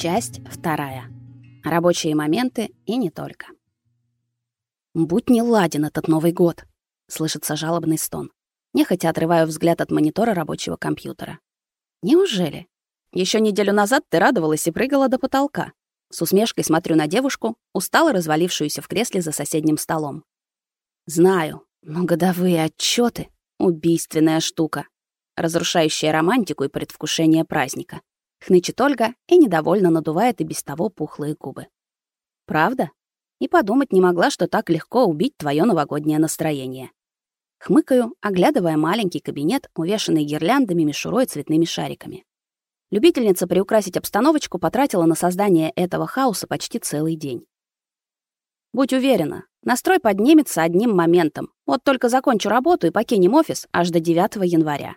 Часть вторая. Рабочие моменты и не только. «Будь не ладен этот Новый год!» — слышится жалобный стон. Нехотя отрываю взгляд от монитора рабочего компьютера. «Неужели? Еще неделю назад ты радовалась и прыгала до потолка». С усмешкой смотрю на девушку, устало развалившуюся в кресле за соседним столом. «Знаю, но годовые отчеты убийственная штука, разрушающая романтику и предвкушение праздника хнычет Ольга и недовольно надувает и без того пухлые губы. Правда? И подумать не могла, что так легко убить твое новогоднее настроение. Хмыкаю, оглядывая маленький кабинет, увешанный гирляндами, мишурой и цветными шариками. Любительница приукрасить обстановочку потратила на создание этого хаоса почти целый день. Будь уверена, настрой поднимется одним моментом. Вот только закончу работу и покинем офис аж до 9 января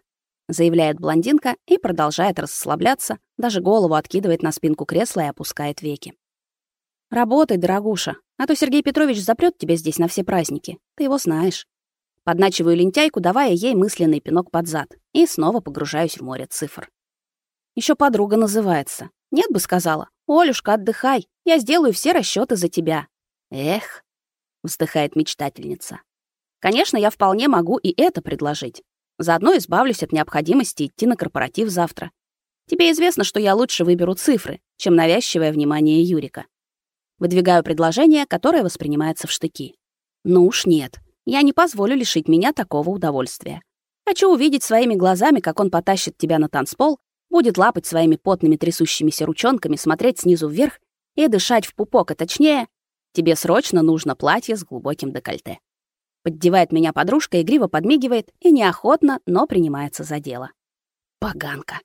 заявляет блондинка и продолжает расслабляться, даже голову откидывает на спинку кресла и опускает веки. Работай, дорогуша, а то Сергей Петрович запрет тебя здесь на все праздники. Ты его знаешь. Подначиваю лентяйку, давая ей мысленный пинок под зад, и снова погружаюсь в море цифр. Еще подруга называется. Нет бы сказала. Олюшка, отдыхай. Я сделаю все расчеты за тебя. Эх, вздыхает мечтательница. Конечно, я вполне могу и это предложить. Заодно избавлюсь от необходимости идти на корпоратив завтра. Тебе известно, что я лучше выберу цифры, чем навязчивое внимание Юрика. Выдвигаю предложение, которое воспринимается в штыки. Ну уж нет, я не позволю лишить меня такого удовольствия. Хочу увидеть своими глазами, как он потащит тебя на танцпол, будет лапать своими потными трясущимися ручонками, смотреть снизу вверх и дышать в пупок, а точнее, тебе срочно нужно платье с глубоким декольте. Поддевает меня подружка, игриво подмигивает и неохотно, но принимается за дело. Поганка.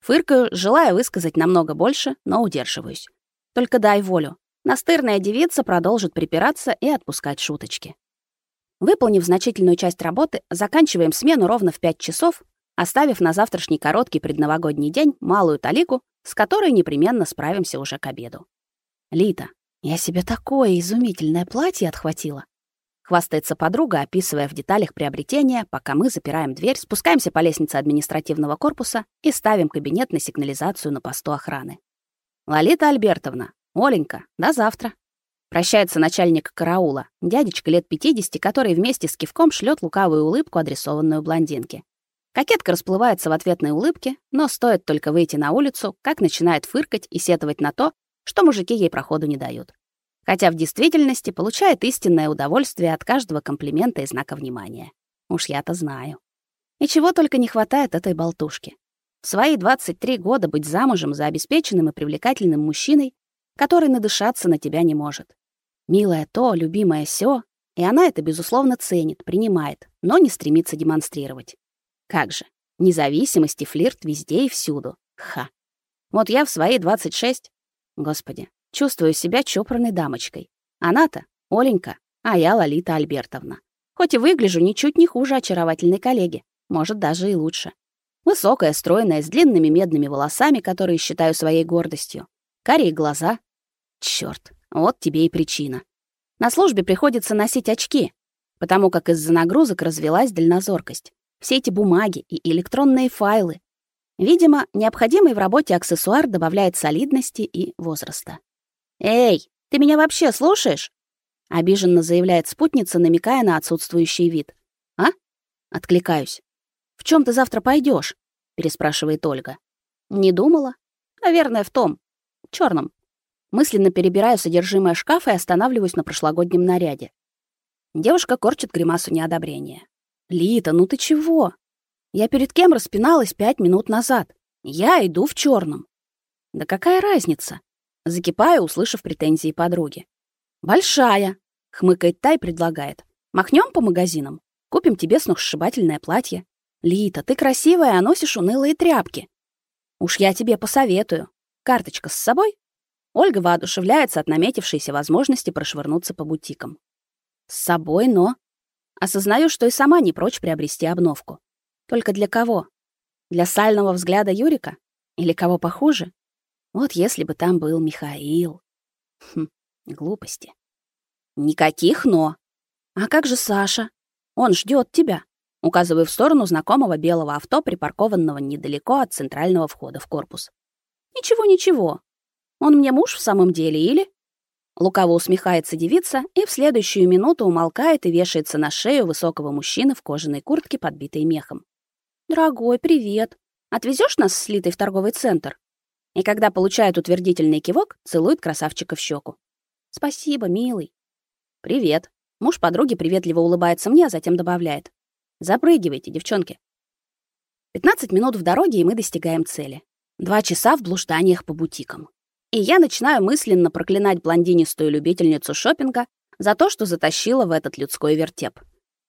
Фыркаю, желая высказать намного больше, но удерживаюсь. Только дай волю. Настырная девица продолжит припираться и отпускать шуточки. Выполнив значительную часть работы, заканчиваем смену ровно в 5 часов, оставив на завтрашний короткий предновогодний день малую талику, с которой непременно справимся уже к обеду. Лита, я себе такое изумительное платье отхватила. Хвастается подруга, описывая в деталях приобретения, пока мы запираем дверь, спускаемся по лестнице административного корпуса и ставим кабинет на сигнализацию на посту охраны. Лолита Альбертовна, Оленька, до завтра. Прощается начальник караула, дядечка лет 50, который вместе с кивком шлет лукавую улыбку, адресованную блондинке. Кокетка расплывается в ответной улыбке, но стоит только выйти на улицу, как начинает фыркать и сетовать на то, что мужики ей проходу не дают хотя в действительности получает истинное удовольствие от каждого комплимента и знака внимания. Уж я-то знаю. И чего только не хватает этой болтушки. В свои 23 года быть замужем за обеспеченным и привлекательным мужчиной, который надышаться на тебя не может. Милая то, любимая сё, и она это, безусловно, ценит, принимает, но не стремится демонстрировать. Как же, независимость и флирт везде и всюду. Ха. Вот я в свои 26... Господи, Чувствую себя чопорной дамочкой. Она-то Оленька, а я Лолита Альбертовна. Хоть и выгляжу ничуть не хуже очаровательной коллеги, может, даже и лучше. Высокая, стройная, с длинными медными волосами, которые считаю своей гордостью. Карие глаза. Чёрт, вот тебе и причина. На службе приходится носить очки, потому как из-за нагрузок развелась дальнозоркость. Все эти бумаги и электронные файлы. Видимо, необходимый в работе аксессуар добавляет солидности и возраста. «Эй, ты меня вообще слушаешь?» — обиженно заявляет спутница, намекая на отсутствующий вид. «А?» — откликаюсь. «В чем ты завтра пойдешь? переспрашивает Ольга. «Не думала. Наверное, в том. черном. Мысленно перебираю содержимое шкафа и останавливаюсь на прошлогоднем наряде. Девушка корчит гримасу неодобрения. «Лита, ну ты чего? Я перед кем распиналась пять минут назад? Я иду в черном. Да какая разница? Закипаю, услышав претензии подруги. «Большая!» — хмыкает Тай, предлагает. «Махнем по магазинам? Купим тебе сногсшибательное платье. Лита, ты красивая, а носишь унылые тряпки. Уж я тебе посоветую. Карточка с собой?» Ольга воодушевляется от наметившейся возможности прошвырнуться по бутикам. «С собой, но...» Осознаю, что и сама не прочь приобрести обновку. Только для кого? Для сального взгляда Юрика? Или кого похуже? Вот если бы там был Михаил. Хм, глупости. Никаких «но». А как же Саша? Он ждет тебя. Указываю в сторону знакомого белого авто, припаркованного недалеко от центрального входа в корпус. Ничего, ничего. Он мне муж в самом деле или Лукаво усмехается девица и в следующую минуту умолкает и вешается на шею высокого мужчины в кожаной куртке, подбитой мехом. «Дорогой, привет. Отвезешь нас с Литой в торговый центр?» И когда получает утвердительный кивок, целует красавчика в щеку. «Спасибо, милый». «Привет». Муж подруги приветливо улыбается мне, а затем добавляет. «Запрыгивайте, девчонки». 15 минут в дороге, и мы достигаем цели. Два часа в блужданиях по бутикам. И я начинаю мысленно проклинать блондинистую любительницу шопинга за то, что затащила в этот людской вертеп.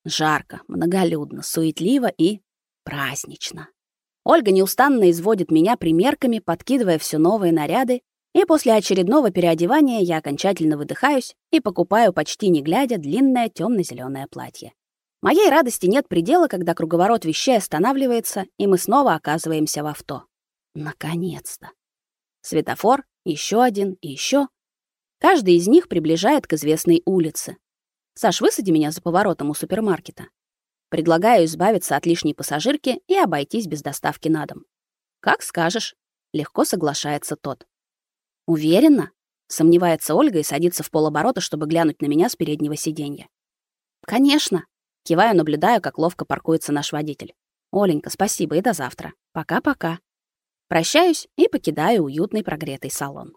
Жарко, многолюдно, суетливо и празднично. Ольга неустанно изводит меня примерками, подкидывая все новые наряды, и после очередного переодевания я окончательно выдыхаюсь и покупаю почти не глядя длинное темно зеленое платье. Моей радости нет предела, когда круговорот вещей останавливается, и мы снова оказываемся в авто. Наконец-то. Светофор, еще один и еще. Каждый из них приближает к известной улице. Саш, высади меня за поворотом у супермаркета. Предлагаю избавиться от лишней пассажирки и обойтись без доставки на дом. Как скажешь, легко соглашается тот. Уверена? Сомневается Ольга и садится в полоборота, чтобы глянуть на меня с переднего сиденья. Конечно. Киваю, наблюдаю, как ловко паркуется наш водитель. Оленька, спасибо и до завтра. Пока-пока. Прощаюсь и покидаю уютный прогретый салон.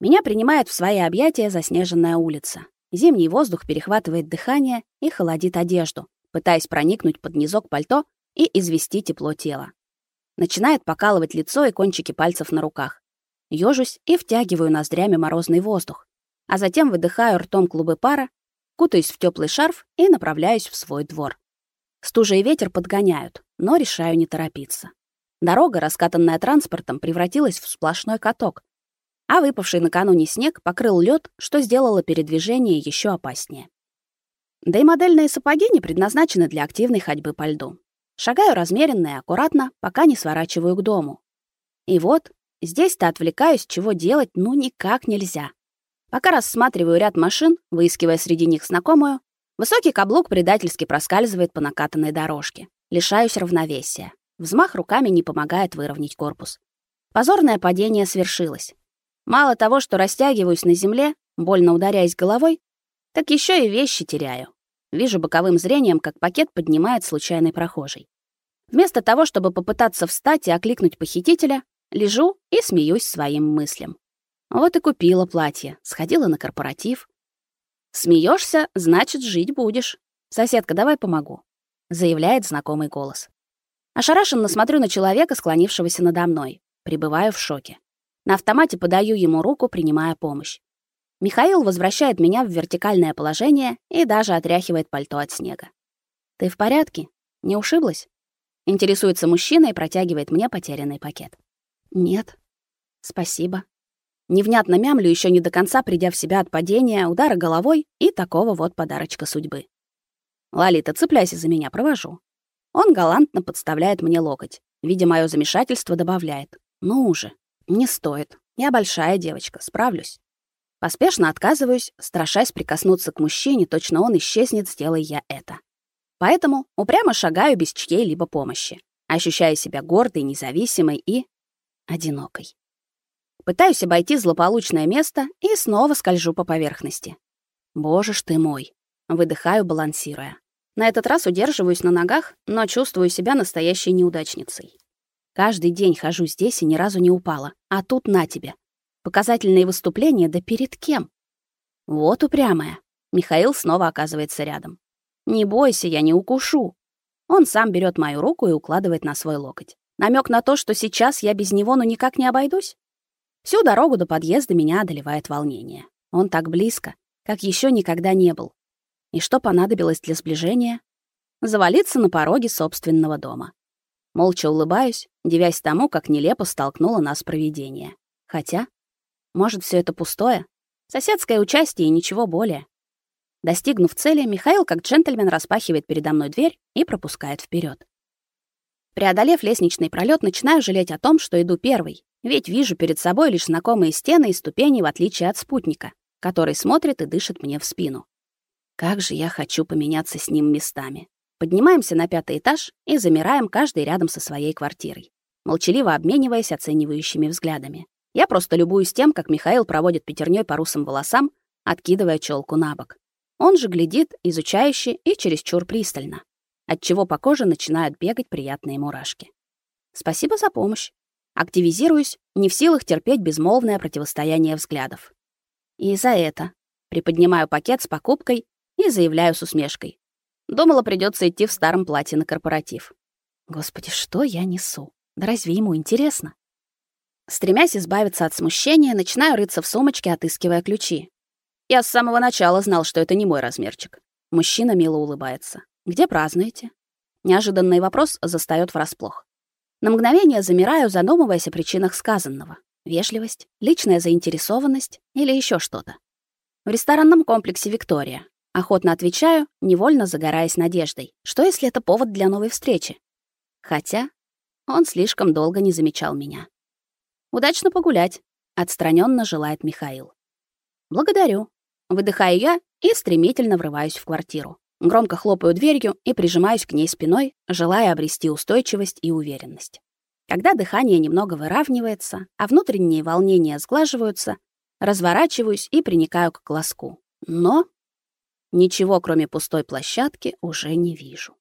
Меня принимает в свои объятия заснеженная улица. Зимний воздух перехватывает дыхание и холодит одежду, пытаясь проникнуть под низок пальто и извести тепло тела. Начинает покалывать лицо и кончики пальцев на руках. Ёжусь и втягиваю ноздрями морозный воздух, а затем выдыхаю ртом клубы пара, кутаюсь в теплый шарф и направляюсь в свой двор. Стужа и ветер подгоняют, но решаю не торопиться. Дорога, раскатанная транспортом, превратилась в сплошной каток, а выпавший накануне снег покрыл лед, что сделало передвижение еще опаснее. Да и модельные сапоги не предназначены для активной ходьбы по льду. Шагаю размеренно и аккуратно, пока не сворачиваю к дому. И вот, здесь-то отвлекаюсь, чего делать ну никак нельзя. Пока рассматриваю ряд машин, выискивая среди них знакомую, высокий каблук предательски проскальзывает по накатанной дорожке. Лишаюсь равновесия. Взмах руками не помогает выровнять корпус. Позорное падение свершилось. Мало того, что растягиваюсь на земле, больно ударяясь головой, так еще и вещи теряю. Вижу боковым зрением, как пакет поднимает случайный прохожий. Вместо того, чтобы попытаться встать и окликнуть похитителя, лежу и смеюсь своим мыслям. Вот и купила платье, сходила на корпоратив. Смеешься, значит, жить будешь. Соседка, давай помогу, заявляет знакомый голос. Ошарашенно смотрю на человека, склонившегося надо мной. Пребываю в шоке. На автомате подаю ему руку, принимая помощь. Михаил возвращает меня в вертикальное положение и даже отряхивает пальто от снега. «Ты в порядке? Не ушиблась?» Интересуется мужчина и протягивает мне потерянный пакет. «Нет. Спасибо». Невнятно мямлю, еще не до конца придя в себя от падения, удара головой и такого вот подарочка судьбы. «Лолита, цепляйся за меня, провожу». Он галантно подставляет мне локоть. Видя моё замешательство, добавляет. «Ну уже, не стоит. Я большая девочка, справлюсь». Поспешно отказываюсь, страшась прикоснуться к мужчине, точно он исчезнет, сделай я это. Поэтому упрямо шагаю без чьей-либо помощи, ощущая себя гордой, независимой и одинокой. Пытаюсь обойти злополучное место и снова скольжу по поверхности. Боже ж ты мой, выдыхаю, балансируя. На этот раз удерживаюсь на ногах, но чувствую себя настоящей неудачницей. Каждый день хожу здесь и ни разу не упала. А тут на тебе. Показательные выступления, да перед кем? Вот упрямая. Михаил снова оказывается рядом. Не бойся, я не укушу. Он сам берет мою руку и укладывает на свой локоть. Намек на то, что сейчас я без него ну никак не обойдусь. Всю дорогу до подъезда меня одолевает волнение. Он так близко, как еще никогда не был. И что понадобилось для сближения? Завалиться на пороге собственного дома. Молча улыбаюсь, девясь тому, как нелепо столкнуло нас провидение. Хотя, может, все это пустое? Соседское участие и ничего более. Достигнув цели, Михаил как джентльмен распахивает передо мной дверь и пропускает вперед. Преодолев лестничный пролет, начинаю жалеть о том, что иду первый, ведь вижу перед собой лишь знакомые стены и ступени, в отличие от спутника, который смотрит и дышит мне в спину. Как же я хочу поменяться с ним местами. Поднимаемся на пятый этаж и замираем каждый рядом со своей квартирой, молчаливо обмениваясь оценивающими взглядами. Я просто любуюсь тем, как Михаил проводит пятерней по русым волосам, откидывая челку на бок. Он же глядит, изучающе и чересчур пристально, отчего по коже начинают бегать приятные мурашки. Спасибо за помощь. Активизируюсь, не в силах терпеть безмолвное противостояние взглядов. И за это приподнимаю пакет с покупкой и заявляю с усмешкой. Думала, придется идти в старом платье на корпоратив. Господи, что я несу? Да разве ему интересно? Стремясь избавиться от смущения, начинаю рыться в сумочке, отыскивая ключи. Я с самого начала знал, что это не мой размерчик. Мужчина мило улыбается. Где празднуете? Неожиданный вопрос застаёт врасплох. На мгновение замираю, задумываясь о причинах сказанного. Вежливость, личная заинтересованность или еще что-то. В ресторанном комплексе «Виктория». Охотно отвечаю, невольно загораясь надеждой. Что, если это повод для новой встречи? Хотя он слишком долго не замечал меня. Удачно погулять, отстраненно желает Михаил. Благодарю. Выдыхаю я и стремительно врываюсь в квартиру. Громко хлопаю дверью и прижимаюсь к ней спиной, желая обрести устойчивость и уверенность. Когда дыхание немного выравнивается, а внутренние волнения сглаживаются, разворачиваюсь и приникаю к глазку. Но ничего, кроме пустой площадки, уже не вижу.